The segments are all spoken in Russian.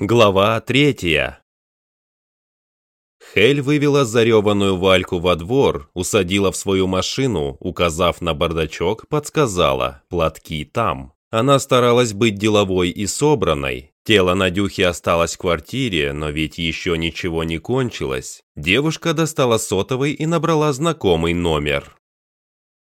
Глава третья Хель вывела зареванную Вальку во двор, усадила в свою машину, указав на бардачок, подсказала «платки там». Она старалась быть деловой и собранной. Тело Надюхи осталось в квартире, но ведь еще ничего не кончилось. Девушка достала сотовый и набрала знакомый номер.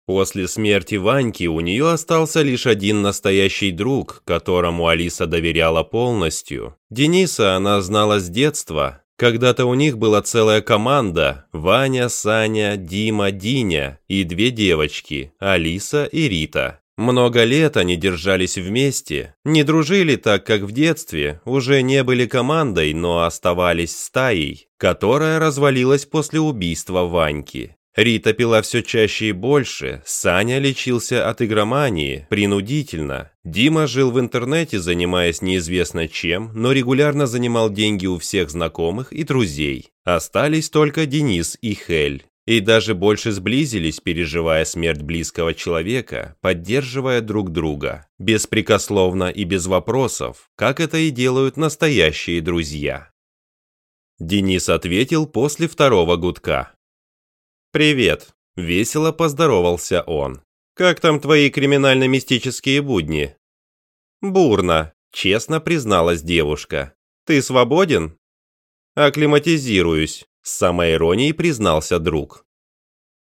После смерти Ваньки у нее остался лишь один настоящий друг, которому Алиса доверяла полностью. Дениса она знала с детства. Когда-то у них была целая команда – Ваня, Саня, Дима, Диня и две девочки – Алиса и Рита. Много лет они держались вместе, не дружили так, как в детстве, уже не были командой, но оставались стаей, которая развалилась после убийства Ваньки. Рита пила все чаще и больше, Саня лечился от игромании, принудительно. Дима жил в интернете, занимаясь неизвестно чем, но регулярно занимал деньги у всех знакомых и друзей. Остались только Денис и Хель. И даже больше сблизились, переживая смерть близкого человека, поддерживая друг друга, беспрекословно и без вопросов, как это и делают настоящие друзья. Денис ответил после второго гудка. «Привет», — весело поздоровался он. «Как там твои криминально-мистические будни?» «Бурно», — честно призналась девушка. «Ты свободен?» «Акклиматизируюсь», — с самой иронией признался друг.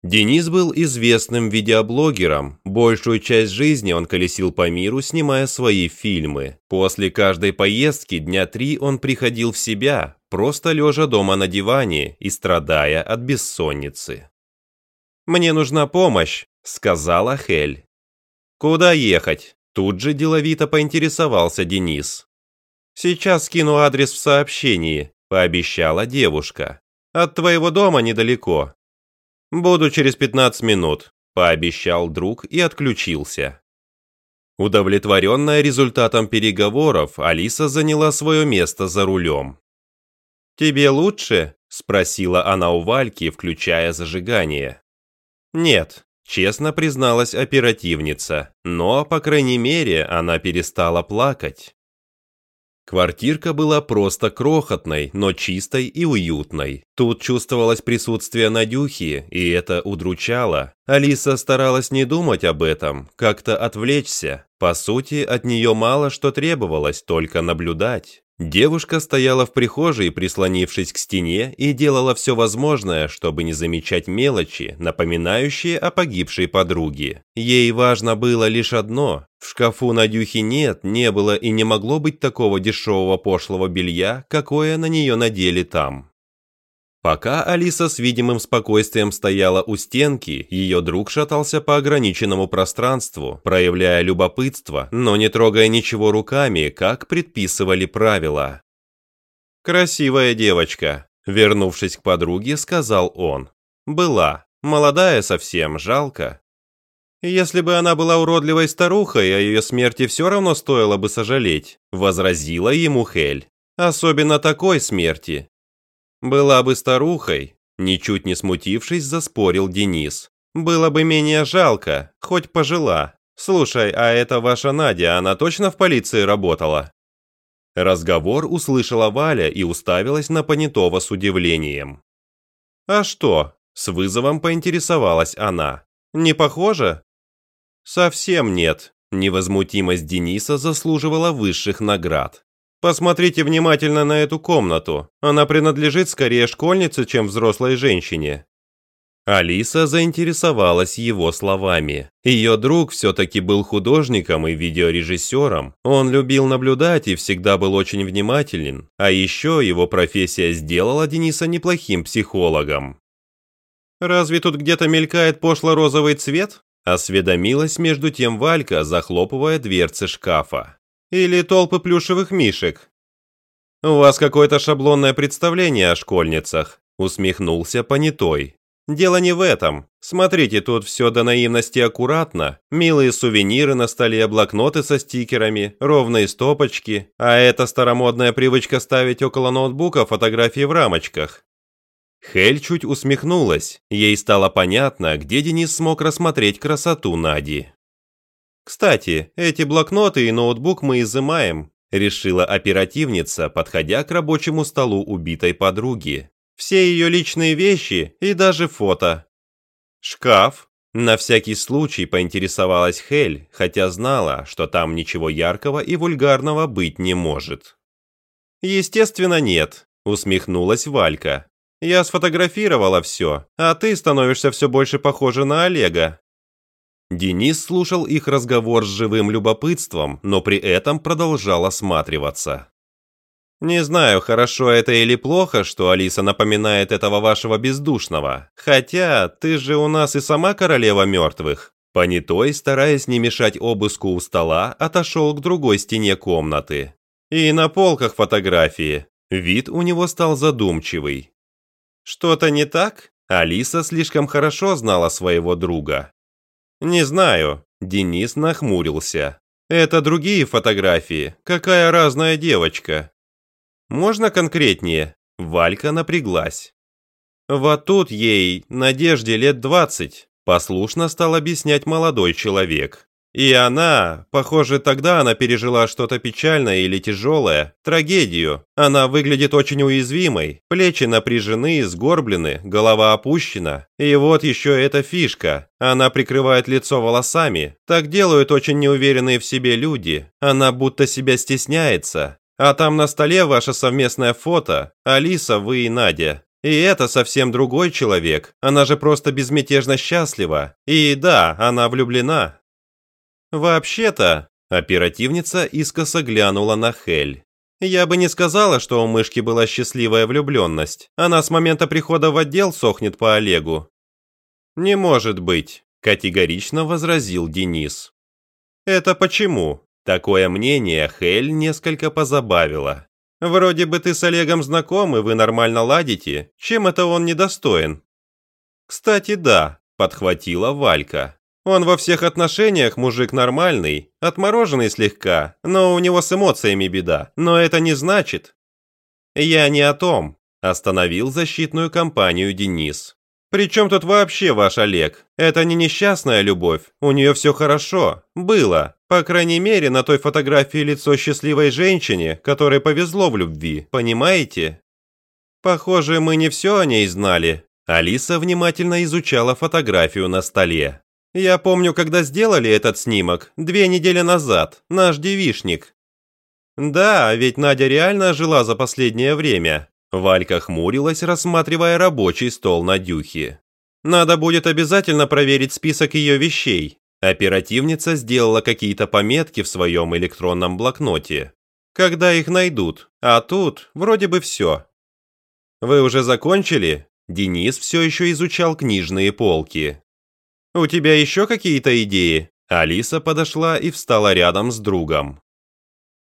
Денис был известным видеоблогером. Большую часть жизни он колесил по миру, снимая свои фильмы. После каждой поездки дня три он приходил в себя, просто лежа дома на диване и страдая от бессонницы. «Мне нужна помощь», — сказала Хель. «Куда ехать?» Тут же деловито поинтересовался Денис. «Сейчас скину адрес в сообщении», — пообещала девушка. «От твоего дома недалеко». «Буду через 15 минут», — пообещал друг и отключился. Удовлетворенная результатом переговоров, Алиса заняла свое место за рулем. «Тебе лучше?» – спросила она у Вальки, включая зажигание. «Нет», – честно призналась оперативница, но, по крайней мере, она перестала плакать. Квартирка была просто крохотной, но чистой и уютной. Тут чувствовалось присутствие Надюхи, и это удручало. Алиса старалась не думать об этом, как-то отвлечься. По сути, от нее мало что требовалось, только наблюдать. Девушка стояла в прихожей, прислонившись к стене, и делала все возможное, чтобы не замечать мелочи, напоминающие о погибшей подруге. Ей важно было лишь одно – в шкафу Надюхи нет, не было и не могло быть такого дешевого пошлого белья, какое на нее надели там. Пока Алиса с видимым спокойствием стояла у стенки, ее друг шатался по ограниченному пространству, проявляя любопытство, но не трогая ничего руками, как предписывали правила. «Красивая девочка», — вернувшись к подруге, сказал он. «Была. Молодая совсем, жалко». «Если бы она была уродливой старухой, о ее смерти все равно стоило бы сожалеть», — возразила ему Хель. «Особенно такой смерти, «Была бы старухой», – ничуть не смутившись, заспорил Денис. «Было бы менее жалко, хоть пожила. Слушай, а это ваша Надя, она точно в полиции работала?» Разговор услышала Валя и уставилась на понятого с удивлением. «А что?» – с вызовом поинтересовалась она. «Не похоже?» «Совсем нет», – невозмутимость Дениса заслуживала высших наград. Посмотрите внимательно на эту комнату. Она принадлежит скорее школьнице, чем взрослой женщине». Алиса заинтересовалась его словами. Ее друг все-таки был художником и видеорежиссером. Он любил наблюдать и всегда был очень внимателен. А еще его профессия сделала Дениса неплохим психологом. «Разве тут где-то мелькает пошло-розовый цвет?» Осведомилась между тем Валька, захлопывая дверцы шкафа. Или толпы плюшевых мишек? У вас какое-то шаблонное представление о школьницах, усмехнулся понятой. Дело не в этом. Смотрите, тут все до наивности аккуратно. Милые сувениры на столе, блокноты со стикерами, ровные стопочки. А это старомодная привычка ставить около ноутбука фотографии в рамочках. Хель чуть усмехнулась. Ей стало понятно, где Денис смог рассмотреть красоту Нади. Кстати, эти блокноты и ноутбук мы изымаем. решила оперативница, подходя к рабочему столу убитой подруги. Все ее личные вещи и даже фото. Шкаф. На всякий случай поинтересовалась Хель, хотя знала, что там ничего яркого и вульгарного быть не может. «Естественно, нет», – усмехнулась Валька. «Я сфотографировала все, а ты становишься все больше похожа на Олега». Денис слушал их разговор с живым любопытством, но при этом продолжал осматриваться. «Не знаю, хорошо это или плохо, что Алиса напоминает этого вашего бездушного. Хотя, ты же у нас и сама королева мертвых». Понятой, стараясь не мешать обыску у стола, отошел к другой стене комнаты. И на полках фотографии. Вид у него стал задумчивый. «Что-то не так?» Алиса слишком хорошо знала своего друга. «Не знаю», – Денис нахмурился. «Это другие фотографии. Какая разная девочка». «Можно конкретнее?» Валька напряглась. «Вот тут ей, Надежде, лет двадцать», – послушно стал объяснять молодой человек. И она, похоже, тогда она пережила что-то печальное или тяжелое, трагедию. Она выглядит очень уязвимой, плечи напряжены, сгорблены, голова опущена. И вот еще эта фишка. Она прикрывает лицо волосами. Так делают очень неуверенные в себе люди. Она будто себя стесняется. А там на столе ваше совместное фото. Алиса, вы и Надя. И это совсем другой человек. Она же просто безмятежно счастлива. И да, она влюблена. «Вообще-то...» – оперативница искоса глянула на Хель. «Я бы не сказала, что у мышки была счастливая влюбленность. Она с момента прихода в отдел сохнет по Олегу». «Не может быть», – категорично возразил Денис. «Это почему?» Такое мнение Хель несколько позабавило. «Вроде бы ты с Олегом знакомы, вы нормально ладите. Чем это он недостоин?» «Кстати, да», – подхватила Валька. Он во всех отношениях мужик нормальный, отмороженный слегка, но у него с эмоциями беда. Но это не значит... Я не о том, остановил защитную кампанию Денис. Причем тут вообще ваш Олег? Это не несчастная любовь, у нее все хорошо. Было. По крайней мере, на той фотографии лицо счастливой женщине, которой повезло в любви, понимаете? Похоже, мы не все о ней знали. Алиса внимательно изучала фотографию на столе. Я помню, когда сделали этот снимок, две недели назад, наш девишник. Да, ведь Надя реально жила за последнее время. Валька хмурилась, рассматривая рабочий стол Надюхи. Надо будет обязательно проверить список ее вещей. Оперативница сделала какие-то пометки в своем электронном блокноте. Когда их найдут, а тут вроде бы все. Вы уже закончили? Денис все еще изучал книжные полки. «У тебя еще какие-то идеи?» Алиса подошла и встала рядом с другом.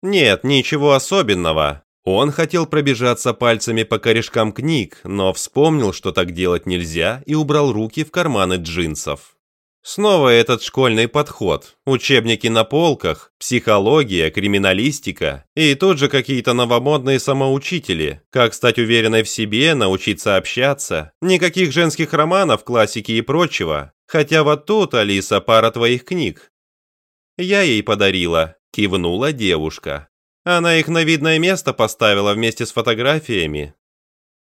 «Нет, ничего особенного». Он хотел пробежаться пальцами по корешкам книг, но вспомнил, что так делать нельзя, и убрал руки в карманы джинсов. Снова этот школьный подход. Учебники на полках, психология, криминалистика и тут же какие-то новомодные самоучители. Как стать уверенной в себе, научиться общаться. Никаких женских романов, классики и прочего. Хотя вот тут, Алиса, пара твоих книг. Я ей подарила, кивнула девушка. Она их на видное место поставила вместе с фотографиями.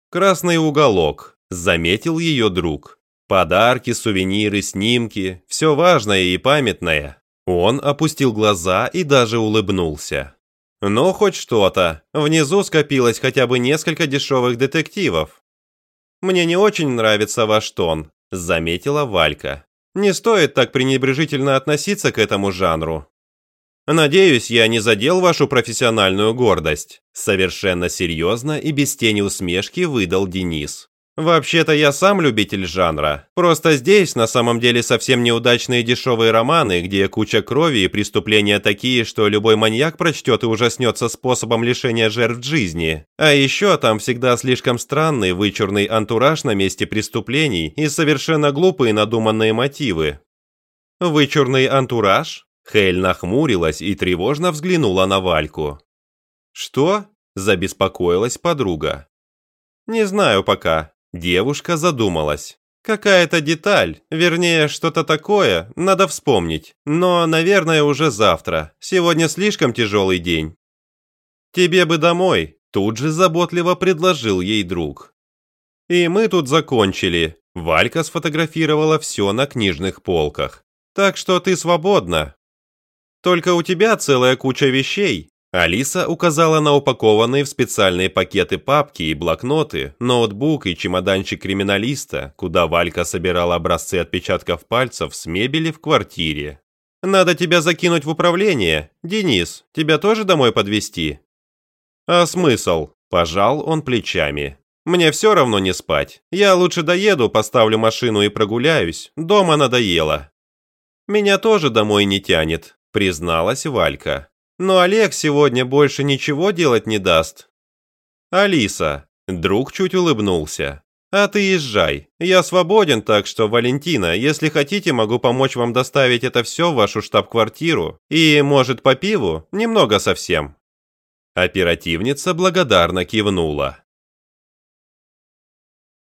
Красный уголок, заметил ее друг. Подарки, сувениры, снимки, все важное и памятное. Он опустил глаза и даже улыбнулся. Ну, хоть что-то. Внизу скопилось хотя бы несколько дешевых детективов. Мне не очень нравится ваш тон, заметила Валька. Не стоит так пренебрежительно относиться к этому жанру. Надеюсь, я не задел вашу профессиональную гордость. Совершенно серьезно и без тени усмешки выдал Денис. Вообще-то я сам любитель жанра. Просто здесь на самом деле совсем неудачные дешевые романы, где куча крови и преступления такие, что любой маньяк прочтет и ужаснется способом лишения жертв жизни. А еще там всегда слишком странный вычурный антураж на месте преступлений и совершенно глупые надуманные мотивы. Вычурный антураж? Хель нахмурилась и тревожно взглянула на Вальку. «Что?» – забеспокоилась подруга. «Не знаю пока», Девушка задумалась. Какая-то деталь, вернее, что-то такое, надо вспомнить. Но, наверное, уже завтра. Сегодня слишком тяжелый день. «Тебе бы домой», – тут же заботливо предложил ей друг. «И мы тут закончили», – Валька сфотографировала все на книжных полках. «Так что ты свободна». «Только у тебя целая куча вещей», Алиса указала на упакованные в специальные пакеты папки и блокноты, ноутбук и чемоданчик криминалиста, куда Валька собирала образцы отпечатков пальцев с мебели в квартире. «Надо тебя закинуть в управление. Денис, тебя тоже домой подвезти?» «А смысл?» – пожал он плечами. «Мне все равно не спать. Я лучше доеду, поставлю машину и прогуляюсь. Дома надоело». «Меня тоже домой не тянет», – призналась Валька. Но Олег сегодня больше ничего делать не даст. Алиса, друг чуть улыбнулся. А ты езжай. Я свободен, так что, Валентина, если хотите, могу помочь вам доставить это все в вашу штаб-квартиру. И, может, по пиву? Немного совсем. Оперативница благодарно кивнула.